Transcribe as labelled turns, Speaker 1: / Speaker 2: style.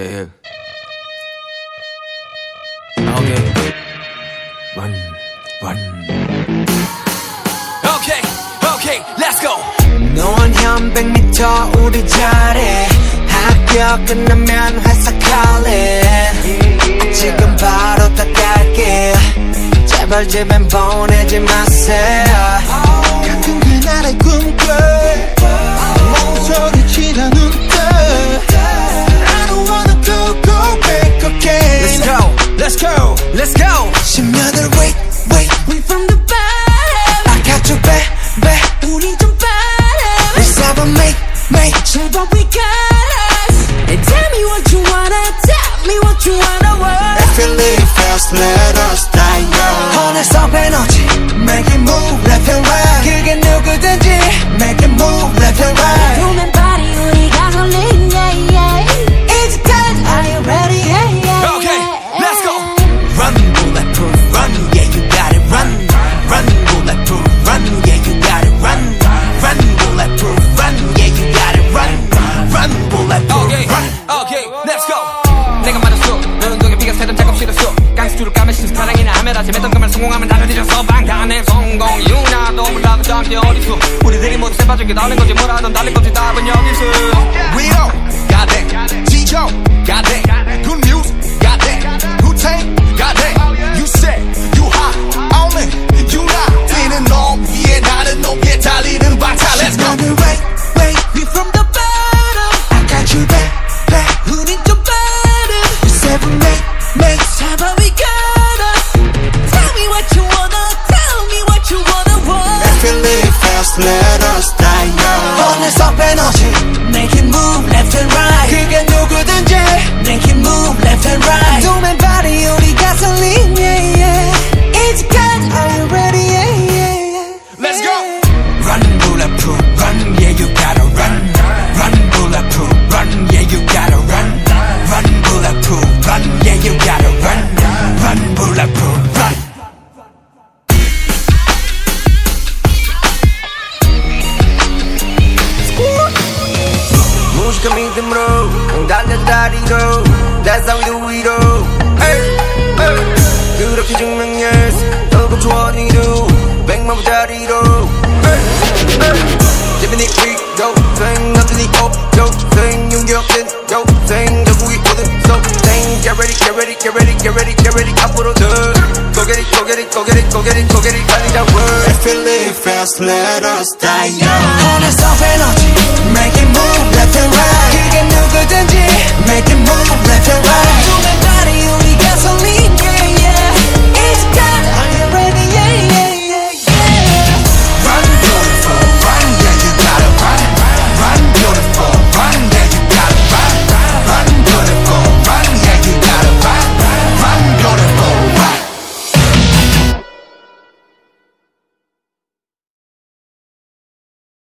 Speaker 1: Yeah, yeah. Okay. Run, run.
Speaker 2: Okay, okay, let's go.
Speaker 3: 노원 현 100m 우리 자리 학교 끝나면 회사 calling 지금 바로 다 갈게 제발 집엔 보내지 마세요
Speaker 4: 같은 그날의 꿈꿔
Speaker 2: let's go, let's go.
Speaker 3: 십년을 wait wait
Speaker 5: We from the bottom
Speaker 3: I got you back back
Speaker 5: 우린 좀 빠름
Speaker 3: Let's have a make make
Speaker 5: 제발 we got us And tell me what you wanna Tell me what you wanna want
Speaker 4: If you live fast let us die young
Speaker 3: 어느새 에너지 Make it move left and right 그게 누구든지 Make it move left and right
Speaker 2: run, yeah, you got it, run. Run, bulletproof, run, yeah, you got it, run. Run, bulletproof, run, yeah, you got it, run. Run, bulletproof, okay, run. Okay, let's go. 내가 맞았어. 너는 너의 비가 새던 작업 싫었어. 깡스투를 까면 신 사랑이나 하면 다시 했던 그말 성공하면 나를 잊었어. 방탄의 성공, 유나도 몰라도 잠시 어디서. 우리들이 모두 새빠진 게 다른 거지 뭐라든 다른 거지 답은 여기서. bulletproof, run, yeah, you gotta run. Run, bulletproof, run, yeah, you gotta run. Run, bulletproof, run, yeah, you gotta run. Run, bulletproof, run.
Speaker 1: 무식한 믿음으로 응 달려다리로 대상도 위로 에이, 에이. 그렇게 증명했어 떨고 주원이로 백만부짜리로 Get ready get ready get ready get ready get ready 앞으로 더 Go get it go get it go get it go get it go get it 달리자 word
Speaker 4: If you live fast let us die young
Speaker 3: 어느새 에너지 Make it move left and right